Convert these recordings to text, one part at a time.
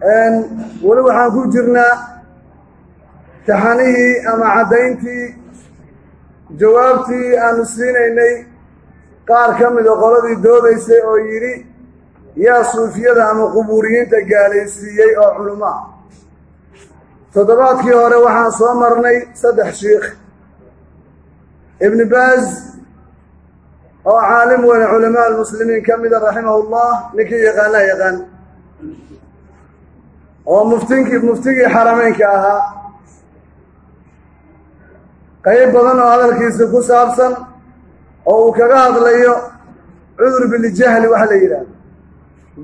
weli waxaan ku jirnaa taxanihii ama caddayntii jawaabtii aanu siinaynay. Qaar ka mida qoladii doodaysay oo yidhi yaa suufiyada ama qubuuriyiinta gaalaysiiyey oo culummo ah toddobaadkii hore waxaan soo marnay saddex shiikh. Ibni baaz oo caalim weyne culamaa almuslimiin ka mida raximahullah ninkii yaqaanaa yaqaan oo muftinkii muftigii xarameynka ahaa. Qayb badan oo hadalkiisa ku saabsan oo uu kaga hadlayo cudur biljahli waxa la yidhaahdo.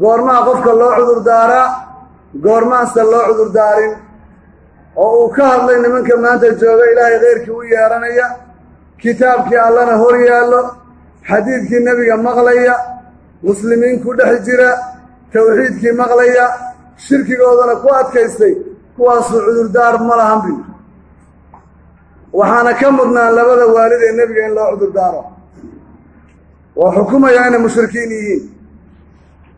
Goormaa qofka loo cudur daaraa goormaanse loo cudur daarin. Oo uu ka hadlay nimanka maanta jooga ilaahay kheyrkii u yeeranaya kitaabkii allana hor yaallo xadiidkii nebiga maqlaya muslimiin ku dhex jira tawxiidkii maqlaya shirkigoodana ku adkaystay kuwaasuu cudurdaar ma lahan bi waxaana ka mudnaa labada waalid ee nebiga in loo cudurdaaro. Oo xukumayaa inay mushrikiin yihiin.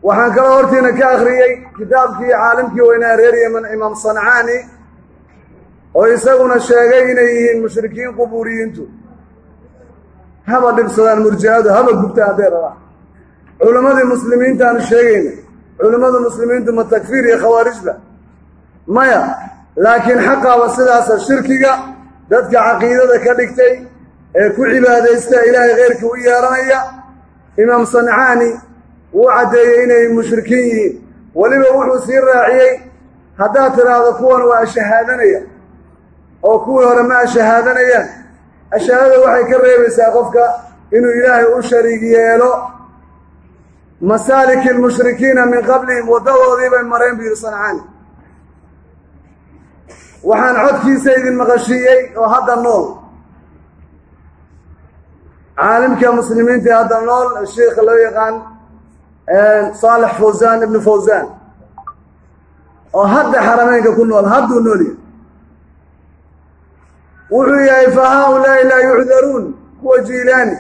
Waxaan kaloo hortiina ka akhriyey kitaabkii caalimkii weynaa reer yeman imaam sancaani oo isaguna sheegay inay yihiin mushrikiin qubuuriyiintu. Haba dhibsadaan murji'adu haba gubta hadday rabaan culimmadii muslimiintaanu sheegayna culimmadu muslimiintu ma takfiir iyo khawaarijba? Maya laakiin xaqaaba sidaasa shirkiga dadka caqiidada ka dhigtay ee ku cibaadaysta ilaahay kheyrkii u yeeranaya imaam sancaani wuu caddeeyey inay mushrikiin yihiin. Weliba wuxuu sii raaciyey haddaad tidhaahdo kuwan waa ashahaadanaya oo kuwii hore ma ashahaadanayaan. Ashahaadada waxay ka reebaysaa qofka inuu ilaahay u shariig yeelo masaaliki almushrikiina min qablihim waddadoodii bay mareen buu yidhi sancaani waxaan codkiisa idin maqashiiyey oo hadda nool caalimka muslimiinta hadda nool sheikha loo yaqaan saalex fawsaan ibnu fawsaan oo hadda xarameynka ku nool hadduu nool yahay wuxuu yahay fa haa-ulaa'i laa yucdaruun kuwa jiilaani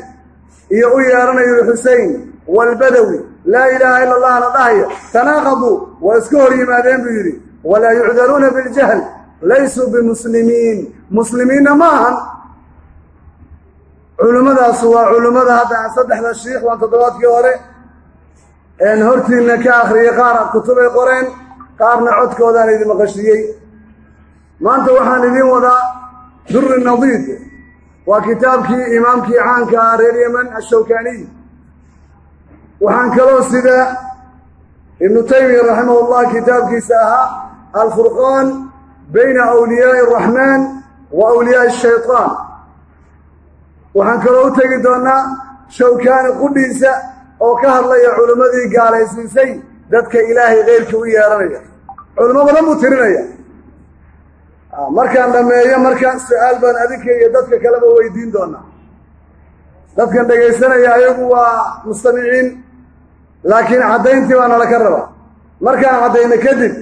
iyo u yeeranayo xusein waalbadawi laa ilaaha ila allahna dhahaya tanaaqaduu waa iska hor yimaadeen buu yidhi. Walaa yucdaruuna biljahl laysuu bimuslimiin. Muslimiinna ma ahan. Culimmadaasu waa culimmada hadda saddexda shiikh waan toddobaadkii hore een hortiinna ka akhriyey qaar kutubay qoreen qaarna codkoodaan idin maqashiyey. Maanta waxaan idiin wadaa duri nadiid waa kitaabkii imaamkii caanka ah reer yeman ashawkaaniy waxaan kaloo sida ibnu taymiya raximahullah kitaabkiisa ahaa alfurqaan bayna awliyaa'i araxmaan wa awliyaa'i ashaytaan waxaan kaloo u tegi doonnaa shawkaani qudhiisa oo ka hadlaya culimmadii gaalaysiisay dadka ilaahay keyrkii u yeeranaya culimo badan buu tirinaya. Markaan dhammeeyo markaan su'aal baan adinka iyo dadka kaleba weydiin doonaa dadkan dhegaysanaya ayagu waa mustamiciin laakiin caddayntii baa nala ka rabaa. Markaan caddayno kadib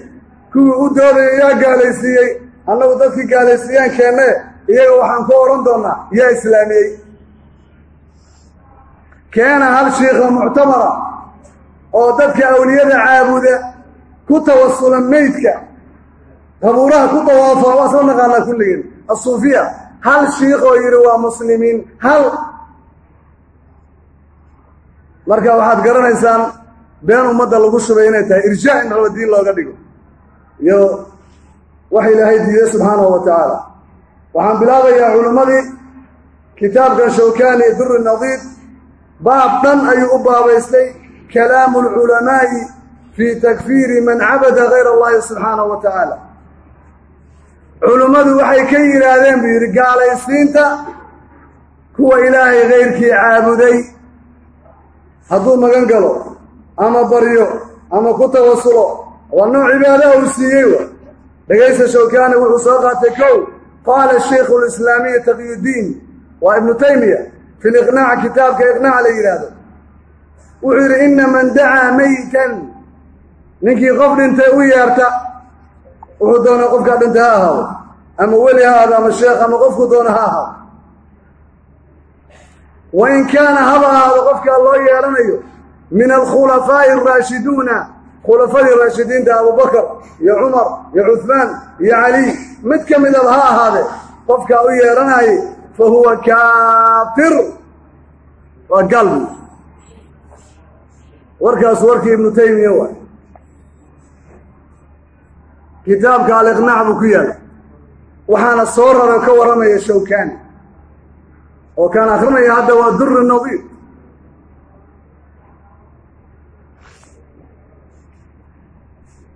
kuwii u doodaya yaa gaalaysiiyey annagu dadkii gaalaysiiyaan keenne iyaga waxaan ku odhan doonnaa yaa islaamiyey. Keena hal shiikho muctamara oo dadka awliyada caabuda ku tawasula meydka. Qabuuraha ku dawaafa waa soo naqaanaa kulligeen asuufiya hal shiikhoo yidhi waa muslimiin hal marka waxaad garanaysaan been ummadda lagu shubay inay tahay irjaa in raba diin looga dhigo. Iyo wax ilaahay diiday subxaanahu wa tacaala waxaan bilaabayaa culimmadii kitaabkan shawkaani duri nadiid baab dhan ayuu u baabaystay kalaamu alculamaa'i fii takfiiri man cabada gayra allahi subxaanahu wa tacaala culimmadu waxay ka yidhaahdeen buu yidhi gaalaysiinta kuwa ilaahay kayrkii caabuday hadduu magan galo ama baryo ama ku tawasulo waa nooc cibaadaha uu siiyey wa. Dhegaysta shawkaani wuxuu soo qaatay kow qaala shaykhu lislaamiyi taqyudiin waa ibnu taymiya fi liqnaac kitaabka iqnaac la yidhaahdo wuxuu yidhi ina man dacaa meytan ninkii qof dhintay u yeerta wuxuu doonaa qofkaa dhintay ha ahaado. Ama weli ha ahaado ama sheekh ama qofku doona ha ahaado wa in kaana haba ahaado qofkaa loo yeedhanayo min alkhulafaa'i araashiduuna khulafadii raashidiinta abubakar iyo cumar iyo cuhmaan iyo caliy mid ka midaba ha ahaadee qofkaa u yeedhanayay fa huwa kaafir waa gaal buy warkaas warkii ibnu taymiya waay kitaabka aliqnaac buu ku yaalla waxaana soo raro ka warramaya shawkaani oo kaan akrinaya hadda waa duri nadiir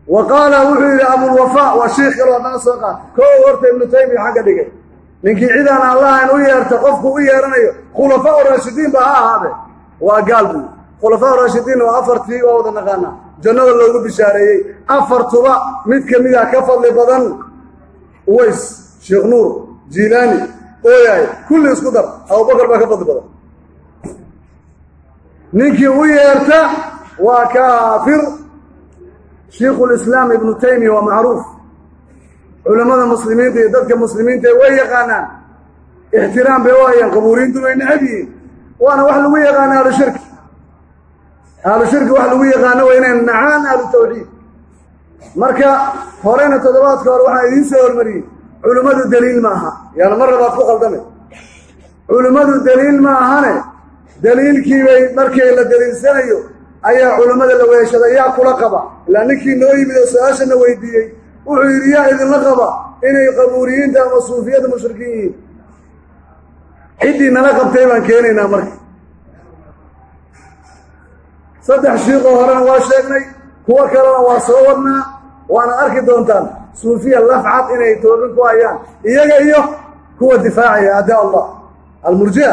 wa qaala wuxuu yidhi abulwafaa waa shiikh kaloo haddana soo qaata koo horta ibnu taymiya xagga dhigay. Ninkii cidaan allahan u yeerta qofku u yeeranayo khulafaa raashidiin ba ha ahaadee. Waa gaal buy khulafaa raashidiin waa afartii waa wada naqaanaa jannada loogu bishaareeyey. Afartuba mid ka mid ah ka fadli badan uways sheekh nuur jiilaani ooyaay kulli isku dar. Abubakar baa ka fadli badan. Ninkii u yeerta waa kaafir. Shiikhulislaam ibnu taymiya waa macruuf. Culammada muslimiinta iyo dadka muslimiinta way yaqaanaan. Ixtiraam bay u hayaan qabuuriintu way necab yihiin. Waana wax lagu yaqaana ahlu shirki. Ahlu shirki wax lagu yaqaano waa inay nacaan ahlu tawxiid. Marka horeyna toddobaadka hore waxaan idiin soo hormariyey culimmadu daliil ma aha yaana mar labaad ku khaldame culimmadu daliil ma ahane daliilkiibay markii la daliilsanayo ayaa culimmada la weeshada yaa kula qaba. Ilaa ninkii noo yimid oo su'aashana weydiiyey wuxuu yidhi yaa idinla qaba inay qabuuriyiinta ama suufiyada mushrikiin yihiin. Ciddii nala qabtay baan keenaynaa marka saddex shiiqoo horena waa sheegnay kuwo kalena waa soo wadnaa waana arki doontaan suufiya lafcad inay toobin ku hayaan. Iyaga iyo kuwa difaacaya adaa allah. Almurjia.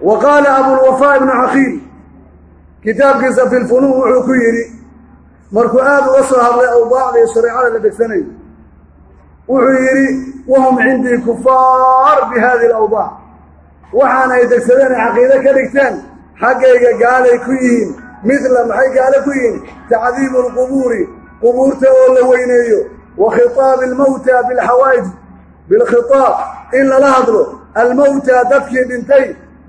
Wa qaala abulwafaa ibnu caqiil kitaabkiisa fi lfunuun wuxuu ku yidhi markuu aada uga soo hadlay awdaacda iyo shareecada la degsanayo wuxuu yidhi wahum cindii kufaar bi hadihi alawdaac waxaana ay degsadeen caqiide ka dhigteen xaggayga gaalay ku yihiin midla maxay gaale ku yihiin? Tacdiibu alqubuuri qubuurta oo la weyneeyo. Wa khitaabi almawta bilxawaa'ij bilkhitaab in lala hadlo almawta dadkii dhintay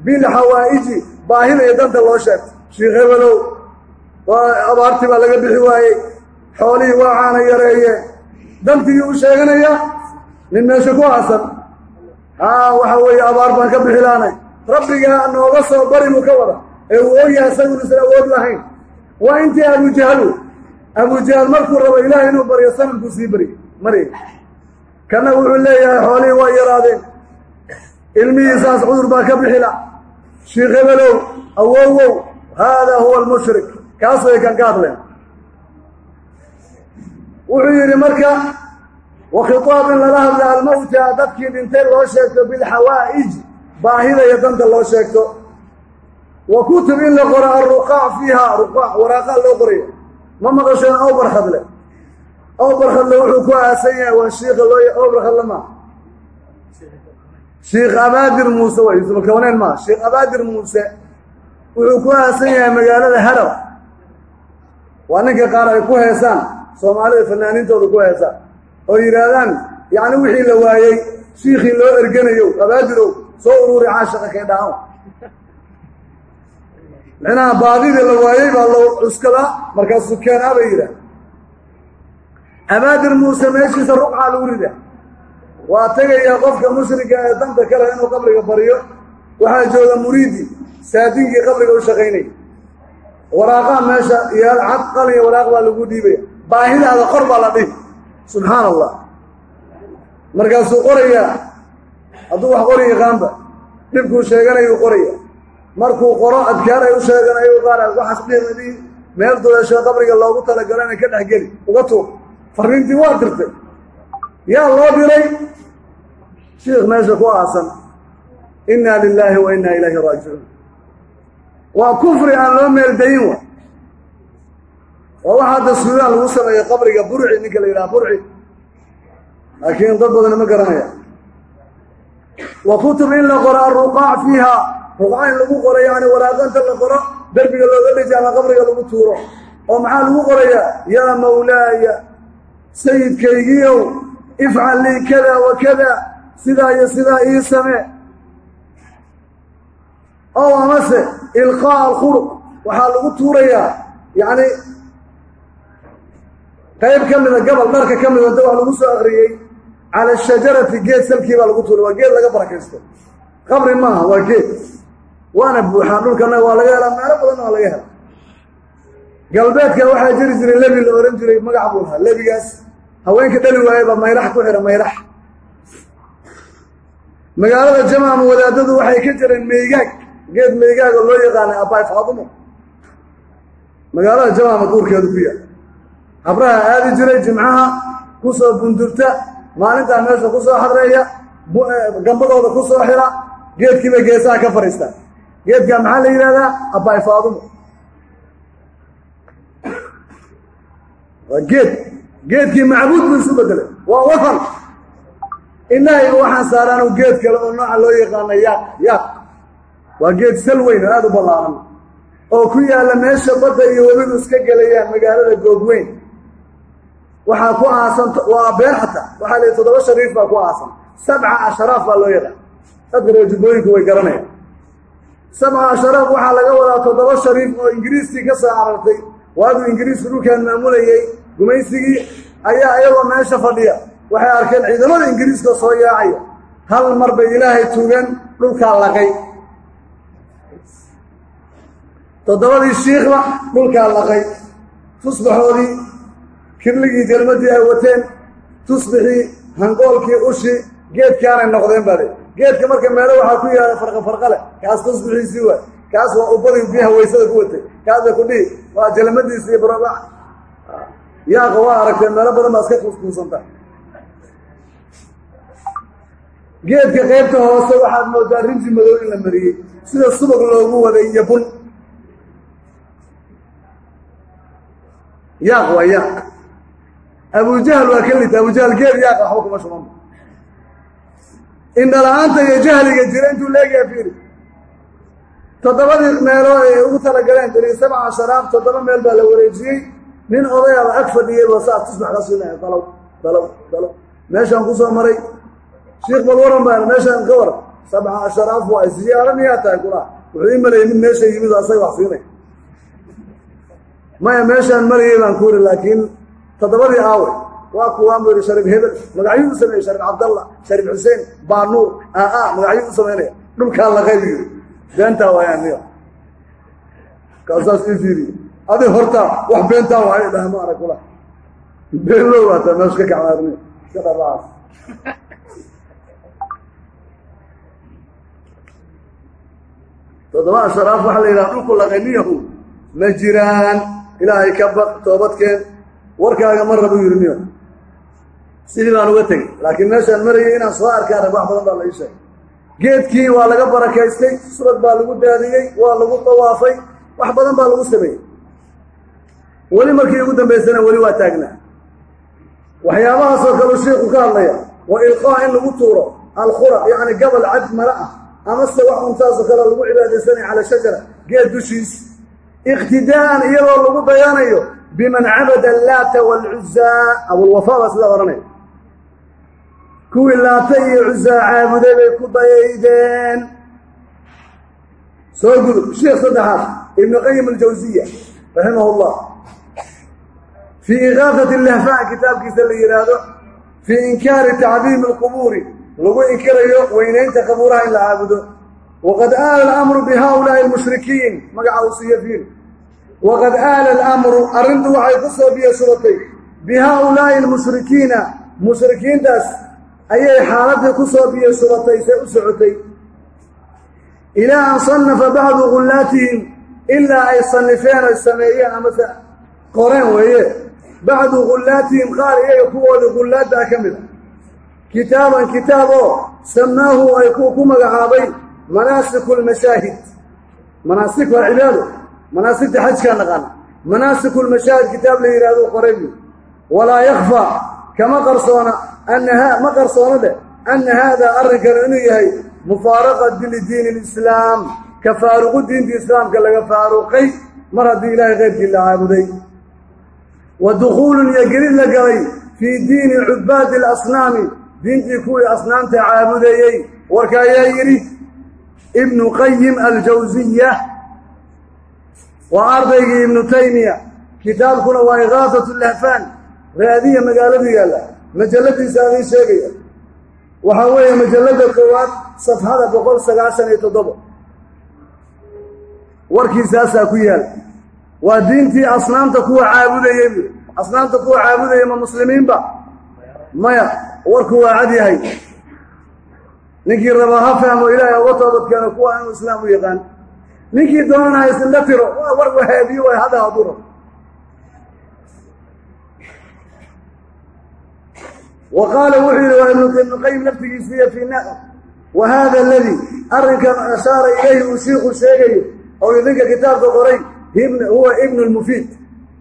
bilxawaa'iji baahida iyo danta loo sheegto. Shiikh hebelow abaartii baa laga bixi waayey. Xoolihii waa caana yareeyeen dantigii u sheeganaya nin meesha ku aasan haa waxa weeye abaar baan ka bixilaanay rabbigaa nooga soo bari buu ka wada ee uu ogyahay isagunuusan awood lahayn. Waa intii abujahal abujahal markuu rabo ilaahay inuu baryo sanadkuu sii bari marya kana wuxuu leeyahay xoolihii waa yaraadeen. Ilmihiisaas cudur baa ka bixila. Shiikh hebelow awowow haadaa huwa almushrik. Kaas way kan ka hadleen. Wuxuu yidhi marka wa khitaab in lala hadla almawta dadkii dhintay loo sheegto bilxawaa'ij baahida iyo danta loo sheegto wa kutub in la qoro alruqaac fiiha ruqaac waraaqaa loo qoraya ma maqasheen aw barkhadle aw barkhadle wuxuu ku aasan yahay waa shiika loo aw barkhadle maa shiikh abaadir muuse way ismakabaneen maa sheikh abaadir muuse wuxuu ku aasan yahay magaalada harar waa ninka qaar ay ku heesaan soomaalida fanaaniintooda ku heesaan oo yidhaahdaan yacni wixii la waayey shiikhii loo erganayo abaadirow soo uruuri caashaqa kee dhaamo micnaha baadidii la waayey baa loo cuskadaa markaasuu keenaa bay yidhaah abaadir muuse meeshiisa ruqcaa lagu rida. Waa tegayaa qofka mushrika ee danta kale inuu qabriga baryo waxaa jooga muriidi saadinkii qabriga u shaqaynaya waraaqaa meesha iyo cad qaliya waraaq baa lagu dhiibaya. Baahidaada qor baa la dhihi subxaana allah markaasuu qorayaa. Hadduu wax qori yaqaanba dhibkuu sheeganayuu qoraya markuu qoro adkaar ay u sheeganayo qaar waxaas dhihmadii meel duleesho qabriga loogu talagalo inay ka dhexgeli uga tuur. Farriintii waa dirtay. Yaa loo diray shiikh meesha ku aasan. Innaa lilaahi wa innaa ilayhi raajicuun. Waa kufri aan loo meeldayin wa. Waa waxa hadda suudaan lagu sameeyo qabriga burci ninka la yidhaha burci. Laakiin dad badani ma garanaya. Wa kutub in la qoro alruqaac fiiha ruqaac in lagu qoro yani waraaqanta la qoro derbiga looga dheji ama qabriga lagu tuuro. Oo maxaa lagu qorayaa? Yaa mawlaaya sayidkaygiiow ifcal lii kada wa kada sidaa iyo sidaa ii samee. Ow amase ilqaa'a alkhuluq waxaa lagu tuurayaa yacni qayb ka mida gabal dharka ka mida da waa lagu soo akriyey cala shajarati geed salkii baa lagu tuuray waa geed laga barakaysto. Qabri maaha waa geed waana buuxaan dhulkana waa laga helaa meelo badanna waa laga hela galbeedka waxaa jiri jiray lebi la ohan jiray magac buu lahaa lebigaas haweenka dhali waaye baa maylax ku xidha maylax. Magaalada jamaama wadaadadu waxay ka jireen meygaag geed meygaaga loo yaqaanay abaay faadumo. Magaalada jamaama duurkeedu ku yaal. Habraha aadi jiray jimcaha ku soo bundurta maalintaa meesha ku soo hadreeya gambadooda ku soo xira geedkiiba geesaha ka fadhiistaa geedkaa maxaa la yidhahdaa abaay faadumo waa geed. Geedkii macbuud buu isu bedelay waa watan inahayba waxaan saaraanu geed kale oo nooca loo yaqaana yaaq yaaq waa geed sal weyn oo aada u ballaaran oo ku yaalla meesha badda iyo webidu iska gelayaan magaalada googweyn. Waxaa ku aasan waa been xataa waxaa la toddoba shariif baa ku aasan. Sabca asharaaf baa loo yaqaan. Dadka reer jubbooyinku way garanayaan sabca asharaaf waxaa laga wadaa toddoba shariif oo ingiriiskii ka soo carartay waaduu ingiriisku dhulkaan maamulayey gumaysigii ayaa iyagoo meesha fadhiya. Waxay arkeen ciidamada ingiriiska soo yaacaya hal mar bay ilaahay tugan dhulkaa laqay. Toddobadii shiikhba dhulkaa laqay. Tusbaxoodii kirligii jalmadii ay wateen tusbixii hangoolkii ushii geedkaanay noqdeen baa le geedka marka meelo waxaa ku yaalla farqa farqa leh. Kaas tusbixiisii waay. Kaas waa ubadii biyaha waysada ku watay. Kaasa ku dhihi. Waa jalmadiisi iyo yaaqa waa aragteen meelo badan baa iska kuuskuusanta geedka qaybta hoose waxaad moodaa rinji madow in la mariyey. Sida subag loogu waday iyo bun. Yaaq waa yaaq. Abujahal waa ka lita abujahal geed yaaqa waxba kuma shuban indhala-aanta iyo jahliga jira intuu leegayaa fiiri. Toddobadii meelood ay ugu talagaleen diri sabca sharaab toddoba meel baa la wareejiyey. Nin odayaba ag fadhiyey ba saa tusbax ka siinaya dalow dalow dalow meeshaan ku soo maray. Shiikh bal waran baa meeshaan ka waran sabca asharaaf waa ziyaaro miyaa tahay kula wuxuu ii malayay mid meesha yimid asaga wax siinay. Maya meeshaan marayay baan ku yiri laakiin toddobadii aawe waa kuwaan bu yihi shariif hebel magacyuu u sameeyey shariif cabdallah shariif xuseen baanuur aa magacyuu u samaynaya dhulkaa laqay bu yiri. Beentaa waayaaniyo kaasaas ii fiiriye adi horta wax beentaa waay dhaha ma arag kula. Been loo waataa meesha ka kacmaarni iska dhabaas toddoba waxaa la yidhaha dhulku laqaniyahu ma jiraan. Ilaahay ka baq toobadkeen. Warkaaga ma rabu yidhi niyo sidii baan uga tegey. Laakiin meeshaan marayay inaan soo arkaan rag wax badan baa la sheegay. Geedkii waa laga barakaystay subag baa lagu daadiyey waa lagu dawaafay wax badan baa lagu sameeyey. Weli markii ugu dambaysana weli waa taagnaa. Waxyaabahaasoo kaleu shiiku ka hadlaya wa ilqaa in lagu tuuro alkhura yacni gabal cad mala ah amase wax untaasoo kale lagu cibaadaysanaya cala shajara geed dushiis. Iqtidaa'an iyadoo lagu dayanayo biman cabada allaata waalcuzaa abulwafaa baa sidaa odhanaya kuwii laata iyo cuzaa caabuday bay ku dayaydeen. Soo gudub sheekh saddexaad ibnu qayim aljawsiya raximah llah fii ikaafati lahfaan kitaabkiisa la yidhaahdo fii inkaari tacdiimi alqubuuri lagu inkirayo weynaynta qabuuraha in la caabudo. Waqad aala alamru bi haulaai almushrikiin magaca uu siiyo waqad aala alamru arrintu waxay ku soo biyo shubatay bi haulaai almushrikiina mushrikiintaas ayay xaaladii ku soo biyo shubatay see u socotay. Ilaa an sannafa bacdu gullaatihim ilaa ay sanifeen ay sameeyeen amase qoreen weeye. Bacdu gullaatihim qaar iyaga kuwoodii gullaaddaa ka mid a kitaaban kitaab oo samaahu ay ku magacaabay manaasiku lmashaahid manaasik waa cibaado manaasigta xajkaa naqaana manaasiku lmashaahid kitaab la yidhahdo qoray buu walaa yakfaa kama qarsoona ana ma qarsoono dheh ana haadaa arrinkan inuu yahay mufaaraqat lidiini alislaam ka faaruqu diinta islaamka laga faaruqay mar haddii ilaahay keyrkii la caabuday wa dukhuulun iyo gelid la galay fii diini cubaadi alasnaami diintii kuwii asnaamta caabudeeyey warka ayaa yidhi ibnu qayim aljawsiya waa ardaygii ibnu taymiya kitaabkuna waa igaasatu lahfaan raadiya magaaladu yaalla majalladiisa adin sheegaya. Waxaa weeye majalladda koowaad safxada boqol sagaashan iyo toddoba warkiisaasaa ku yaal. Waa diintii asnaamta kuwa caabudayey bu asnaamta kuwa caabudaya ma muslimiinba? Maya warku waa cad yahay. Ninkii rabaa ha fahmo ilaahay uga toobadkeeno kuwa inuu islaam u yaqaan. Ninkii doonana ha isindha tiro waa war wahaabiyo way hadda hadduu rabo wa qaala wuxuu yidhi waa ibnu qayim laftigiisiiyo fii na wa haada aladii arrinkan ashaara ilayhi uu shiiku sheegayo oo idinka kitaabka qoray huwa ibnu lmufiid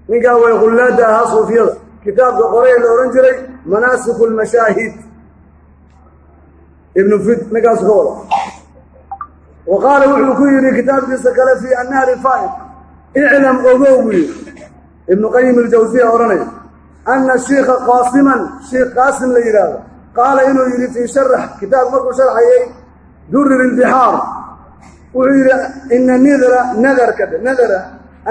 ninkaa way qullaada ahaa suufiyada kitaabka qoray ee la odhan jiray manaasiku lmashaahid ibnu fid ninkaasu ka wada wa qaala wuxuu ku yidhi kitaabkiisa kale fii annaari faa'iq iclam ogow buu yidhi ibnu qayim aljawsiya odhanaya ana shiika qaasiman shiikh qaasim la yidhaahdo qaala inuu yidhi fii sharax kitaab markuu sharxayay durir ilbixaar wuxuu yidhi ina nidra nadarka nadara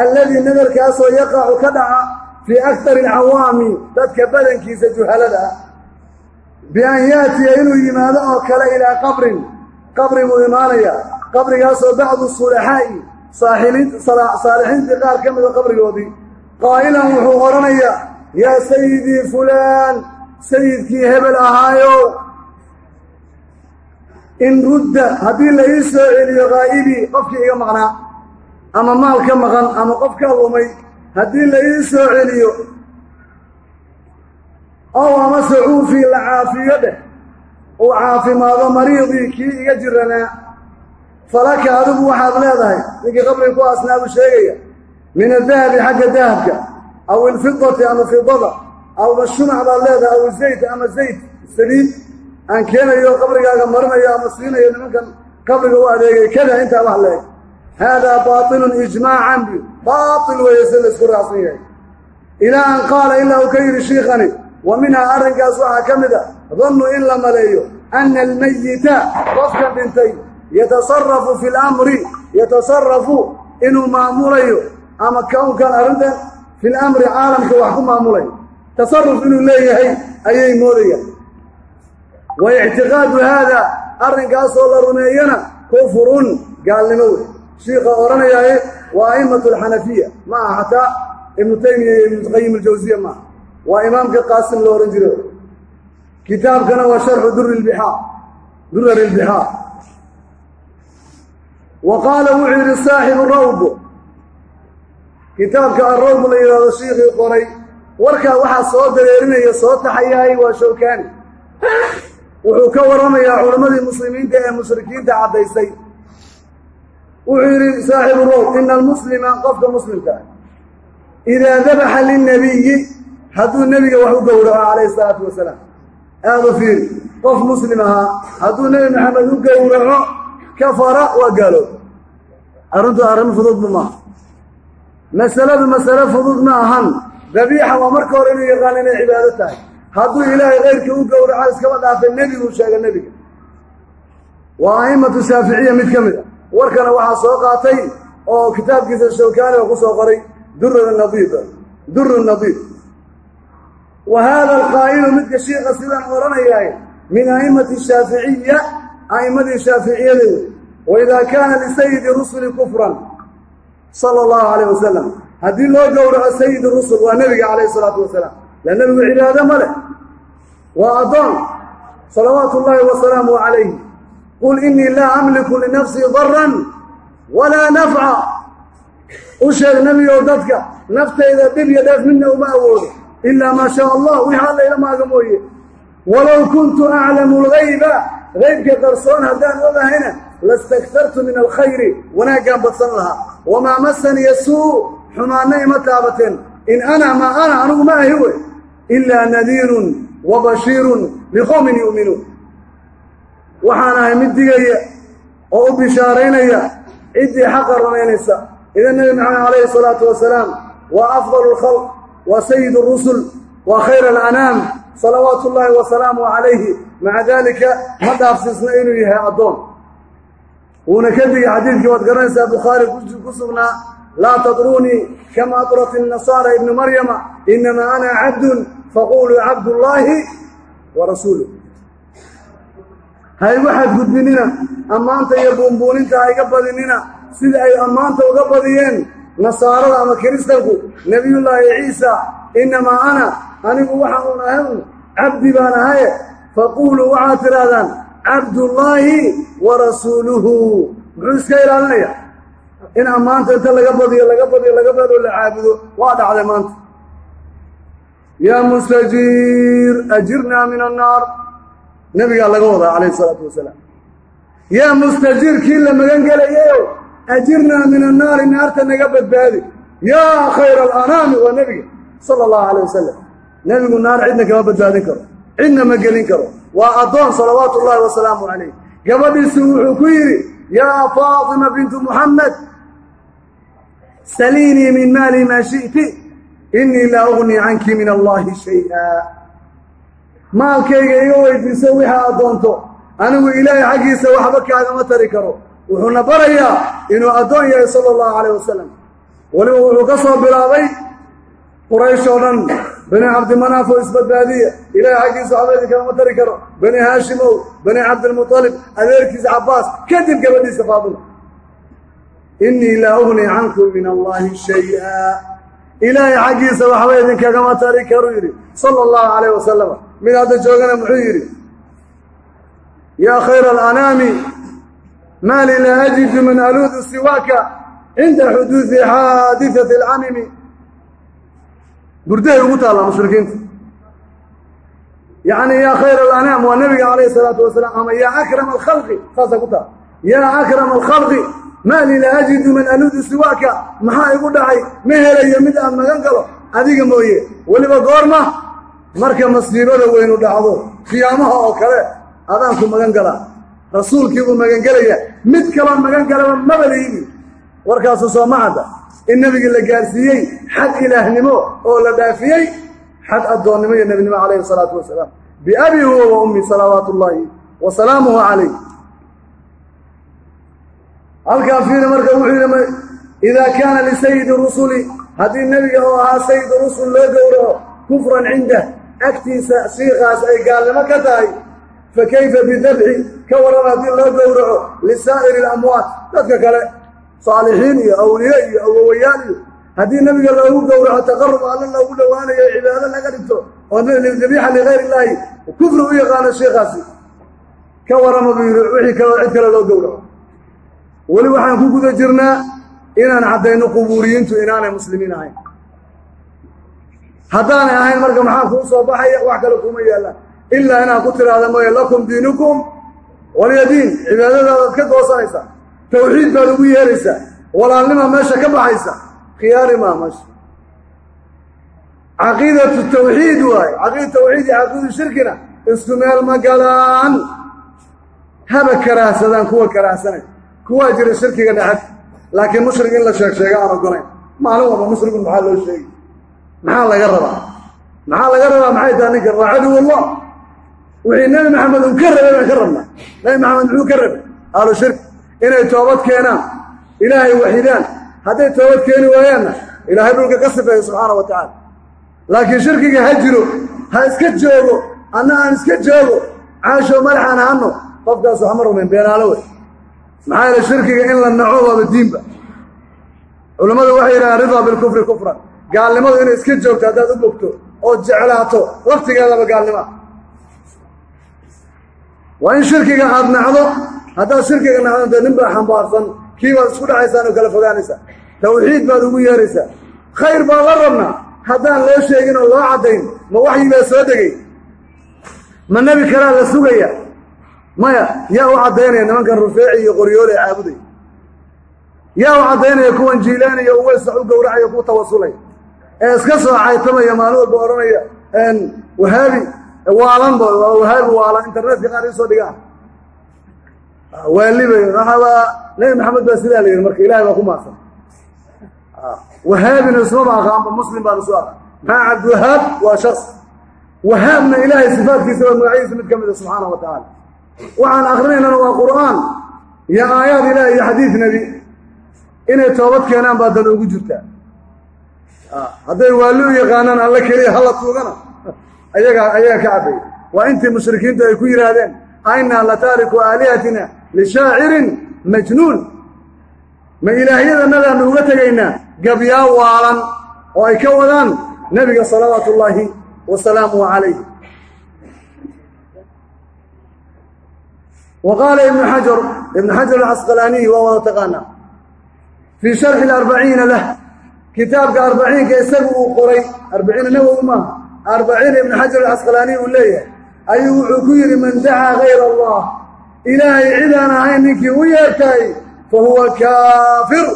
alladii nadarkaasoo yaqacu ka dhaca fii akari alcawaami dadka badankiisa juhalada ah bian yaatiya inuu yimaado oo kale ilaa qabrin qabri buu imaanayaa qabrigaasoo bacdu sulaxaa'i saalixiintii qaar ka mida qabrigoodii qaa'ilan wuxuu odhanayaa yaa sayidii fulaan sayidkii hebel ahaayo in rudda haddii la ii soo celiyo qaa'ibii qofkii iga maqnaa ama maal ka maqan ama qof ka lumay haddii la ii soo celiyo ow amase cuufii la caafiyo dheh uu caafimaado mariidii kii iga jiranaa falaka adigu waxaad leedahay. Ninkii qabriga ku asnaabu sheegaya min adahabi xagga dahabka aw ilfidati ama fidada aw mashumac baad leedahay aw zayt ama zayt saliid aan keenayo qabrigaaga marinayo ama siinayo nimankan qabriga u adeegay kada intaa wax leeg haadaa baatilun ijmaacan bu baatil weeye si laysku raacsan yahay ilaa an qaala ilaa uu ka yidhi shiikhani wa minhaa arrinkaas waxaa ka mid a dannu in la maleeyo ana almayita qofkan dhintay yatasarafu fi lamri yatasarafu inuu maamulayo ama kownkan arrintan fi lamri caalamka wax ku maamulayo tasaruf inuu leeyahay ayay moodayaan. Wa ictiqaadu haada arrinkaasoo la rumeeyana kufrun gaalnimo wey shiika odhanayaaye waa a'immatu alxanafiya ma aha xataa ibnu taymiya iyo ibnu qayim aljawsiya maaha waa imaamka qaasim loo odhan jiro kitaabkana waa sharxu duri lbixaar durari lbixaar wa qaala wuxuu yidhi saaxibu rawd kitaabka arrawd la yidhahdo shiikhii qoray warkaa waxaa soo dareerinaya soo taxayahay waa shawkaani. Wuxuu ka warramayaa culammadii muslimiinta ee mushrikiinta caddaysay wuxuu yidhi saaxibu rawd ina almuslima qofka muslimka ah idaa dabaxa lilnabiyi hadduu nebiga wax u gowraco calayhi salaatu wasalaam. Aada fiiri qof muslim ahaa hadduu nebi maxamed u gowraco kafara waa gaaloob arrintu arrin fududba maaha masaladu masale fudud ma ahan. Dabiixa waa marka hore inuu yaqaan inay cibaado tahay. Hadduu ilaahay keyrkii u gowraco iskaba dhaafay nebiguu sheega nebiga. Waa a'immatu shaaficiya mid ka mid a warkana waxaa soo qaatay oo kitaabkiisa shawkaani oo ku soo qoray durr nadiid duru nadiid wa haada alqaa'ilu midka shiika sidaan odhanayahay min a'immati shaaficiya a'immadii shaaficiyada wey waidaa kaana lisayidi rusuli kufran sala allahu calayh wasalam haddii loo gowraco sayidi rusul waa nebiga calayhi salaatu wasalaam la nebigu cibaado ma leh. Waa addoon. Salawaatu ullaahi wasalaamu calayhi qul innii laa amliku linafsii daran walaa nafca u sheeg nebigow dadka naftayda dhib iyo dheef midna uma awoodo. Ilaa maa shaa allah wixii alla ila maaga mooye. Walow kuntu aclamu lgayba gaybka qarsoon haddaan ogahayna lastaktartu min alkhayri wanaaggaan badsan lahaa wamaa masaniya suu xumaanna ima taabateen in ana maa ana anigu ma ahi wey ilaa nadiirun wa bashiirun liqowmin yu'minuun waxaan ahay mid digaya oo u bishaaraynaya ciddii xaqa rumaynaysa idan nebi maxamed calayhi salaatu wasalaam waa afdalu alkhalq waa sayid rusul waa khayr alanaam salawaatu ullaahi wasalaamu calayhi maca daalika ma dhaafsiisna inuu yahay addoon wuuna ka digay xadiidkii waad garanaysaa bukhaari ku sugnaa laa tadruunii kama adrat inasaara ibnu maryama inamaa ana cabdun faquluu cabdullaahi wa rasuuluh ha igu xadgudbinina ammaanta iyo buunbuuninta ha iga badinina sida ay ammaanta uga badiyeen nasaarada ama kiristanku nebiyullaahi ciisa innamaa ana anigu waxa uun ahay un cabdi baan ahaye faquuluu waxaad tidhaahdaan cabdullaahi wa rasuuluhu muxuu iska ilaalinaya in ammaanta inta laga badiyo laga badiyo laga badiyo la caabudo waa dhacday maanta. Yaa mustajiir ajirnaa min annaar. Nebigaa laga wadaa calayhi isalaatu wasalaam. Yaa mustajiir kii la magan gelayayo ajirnaa min annaari naarta naga badbaadi. Yaa khayra alanaami waa nebiga sala allahu calayh wasalam nebigu naar cidna kama badbaadin karo cidna ma gelin karo waa addoon salawaatu ullaahi wasalaamu calayh. Gabadhiisu wuxuu ku yidhi yaa faatima bintu muxamed saliinii min maali maa shi'ti innii laa ugnii canki min allaahi shay-a maalkayga iga weydiiso wixii addoonto anigu ilaahay xaggiisa waxba kaagama tari karo. Wuxuuna barayaa inuu addoon yahay sala allahu calayh wasalam weliba wuxuu ka soo bilaabay quraysh oo dhan bani cabdimanaaf oo isbadbaadiya ilaahay xaggiisa waxba idinkagama tari karo. Bani haashimow bani cabdilmutalib adeerkiisa cabbaas kadib gabadhiisa faatima. Innii laa ugnii cankum min allaahi shay-a. Ilaahay xaggiisa waxba idinkagama tari karuu yidhi sala allahu calayh wasalam mid hadda joogana muxuu yidhi yaa khayra alanaami maa li laa ajidu man aluudu siwaaka cinda xuduudi xaadidati alcamimi burdahay ugu taallaa mushrikiinta. Yacni yaa khayra alanaam waa nebiga calayhi salaatu wasalaam ama yaa akrama alkhalqi saasa ku taal. Yaa akrama alkhalqi maa li laa ajidu man aluudu siwaaka maxaa igu dhacay? Ma helayo mid aan magan galo adiga mooye weliba goorma marka masiibada weynu dhacdo qiyaamaha oo kale adaanku magan galaa. Rasuulkiibuu magan gelaya mid kaloo magan galaba maba liibi warkaasu soo ma cadda in nebigii la gaarsiiyey xad ilaahnimo oo la dhaafiyey xad addoonnimo iyo nebinimo calayhi salaatu wasalaam. Biabii huwa wa ummi salawaatu ullaahi wa salaamuhu calayh. Halkaa fiiri marka wuxuu yidhi idaa kaana lisayidi rusuli haddii nebiga oo ahaa sayid rusul loo gowraco kufran cindah agtiisa shiikaas ay gaalnimo ka tahay fa kayfa bidabxi ka waran haddii loo gowraco lisaa'iri alamwaat dadka kale saalixiin iyo awliye iyo awowayaal iyo haddii nebiga loogu gowraco taqarub alla loogu dhowaanayo cibaado laga dhigto oo dabiixa ligayr illaahi kufri u yaqaano shiikaasi ka warama buu yidhi wixii kaleo cid kale loo gowraco. Weli waxaan ku guda jirnaa inaan caddayno qubuuriyiintu inaanay muslimiin ahayn. Haddaanay ahayn marka maxaa kuu soo baxaya? Wax kale kuma yaallaan ilaa inaad ku tidhaahda mooye lakum diinukum waliya cibaadadaadaad ka goosanaysaa tawxiid baad ugu yeeraysaa walaalnima meesha ka baxaysa khiyaari maa meesha. Caqiidatu tawxiid waaye caqiida tawxiid iyo caqiidu shirkina isku meel ma galaan. Haba karaahsadaan kuwa karaahsanay kuwaa jira shirkiga dhexed laakiin mushrig in la sheeg sheega aan ogolayn maalin walba mushrigun maxaa loo sheegi maxaa laga rabaa? Maxaa laga rabaa? Maxay tahay ninkan waa caduwullah wixii nebi maxamed uu ka rabay baan ka rabnaa. Nebi maxamed muxuu ka rabay? Ahlu shirki inay toobad keenaan ilaahay waxidaan hadday toobad keeni waayaanna ilaahay dhulka ka sifeeyo subxaana wa tacaala laakiin shirkiga ha jiro ha iska joogo anna aan iska joogo caasho madaxaan hanno qofkaas waxma rumayn beenaalo wey. Maxaa yeele shirkiga in la naco waaba diinba. Culammadu waxay yidhahaan ridaa bilkufri kufran. Gaalnimadu inay iska joogto haddaad u bogto ood jeclaato laftigeedaba gaalnimoa waa in shirkiga aad nacdo haddaad shirkiga nacdo dee nin baa xambaarsan kii baad isku dhacaysaan oo kala fogaanaysaa. Tawxiid baad ugu yeeraysaa. Khayr baan la rabnaa. Haddaan loo sheegin oo loo caddayn ma waxyi baa soo degay? Ma nebi kalaa la sugaya? Maya yaa u caddaynaya nimankan rufeeci iyo qoryoole caabuday. Yaa u caddaynaya kuwan jiilaaniya uweysax u gowracaya ku tawasulaya ee iska soo caytamaya maalin walba odhanaya wahaabi waalanba wahaabi waalan internetka qaar iisoo dhigaan nebi maxamed baa sidaa la yidhi marka baa ku maadsan. Wahaabina ismaba aqaanba muslim waa shaks wahaabna ilaahay sifaadkiisa waa magacyadiisa mid ka mida subxaana wa waxaan akrinaynana waa qur'aan iyo aayaad ilaah iyo xadiid nebi. Inay toobad keenaan baa dan ugu jirtaa hadday waalli u yaqaanaan alla keliya hala tuugana. Ayagaa ayaga ka cabbay. Waa intii mushrikiintu ay ku yidhaahdeen ainaa la taariku aalihatina lishaacirin majnuun ma ilaahyadanadaanu uga tegaynaa gabyaa waalan oo ay ka wadaan nebiga salawaatu ullaahi wa salaamuhu calayh wa qaala ibnu xajar ibnu xajar alcasqalaaniyi waa wada taqaanaa fii sharxi alarbaciina lah kitaabka arbaciinka isagu uu qoray arbaciina nawowi maaha arbaciina ibnu xajar alcasqalaaniyi uu leeyahay ayuu wuxuu ku yidhi man dacaa hayra allah ilaahay cid aan ahayn ninkii u yeertaay fa huwa kaafir.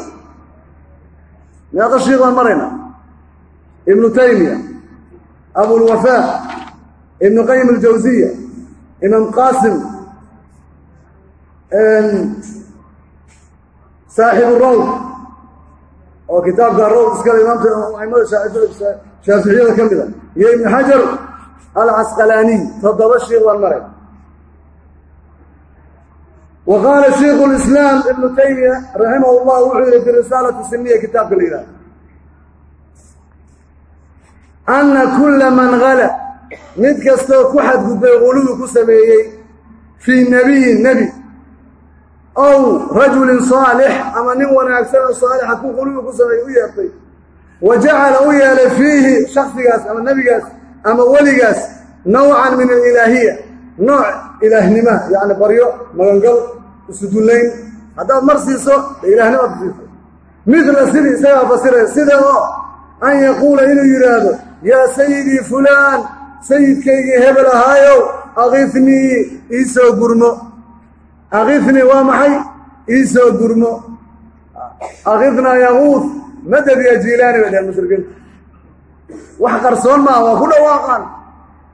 Meeqa shiik baan marayna. Ibnu taymiya abulwafaa ibnu qayim aljawsiya imaam qaasim saaxibu rawd oo kitaabka rawd iskale imaamta aimada shaaficiyada ka mida iyo ibnu xajar alcasqalaaniy toddoba shiik baan maray wa qaala shiikhu lislaam ibnu taymiya raximah llah wuxuu yihi fi risaalati siniya kitaabka la yidhaha anna kulla man hala mid kastoo ku xadgudbay guluwi ku sameeyey fii nebiyin nebi. Ow rajulin saalix ama nin wanaagsan oo saalixa ku guluwi ku sameeyey u yeertay wa jacala u yeelay fiihi shaksigaas ama nebigaas ama weligaas nawcan min alilaahiya nooc ilaahnima yacni baryo magangal isudullayn haddaad mar siiso dee siiso. Midla sidii isagaa fasiraya sida oo an yaquula inuu yidhaahdo yaa sayidii fulaan sayidkaygii hebel ahaayow akifnii iisoo gurmo. Akifnii waa maxay? Iisoo gurmo. Akifnaa yaquud madad ya jiilaani bay dhaheen mushrikiinta wax qarsoon maaha waa ku dhawaaqaan.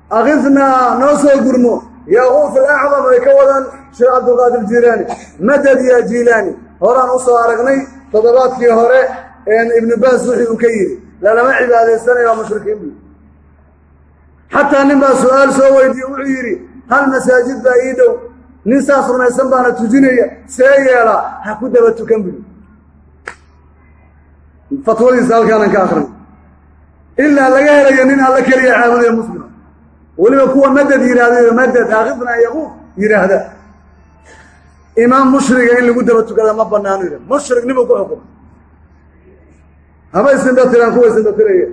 Akifnaa noo soo gurmo yaquuf alacdam ay ka wadaan sheekh cabdulqaadir jiilaani madad ya jiilaani horaan u soo aragnay toddobaadkii hore ibnu baas wixii uu ka yidhi lalama cibaadaysanayo waa mushrikiin buu xataa nin baa su'aal soo weydiiye wuxuu yidhi hal masaajid baa ii dhow nin saas rumaysan baana tujinaya see yeelaa ha ku daba tukan buu fatwadiisa halkaanan ka akrin ilaa laga helayo nin alla keliya caabudayo muslima weliba kuwa madad yidhaahda madad aakifna yaquuf yidhaahda imaam mushriga in lagu daba tukada ma banaano yidhah mushrig nibuu ku xukuma haba isindhatiraan kuwa isindhatiraya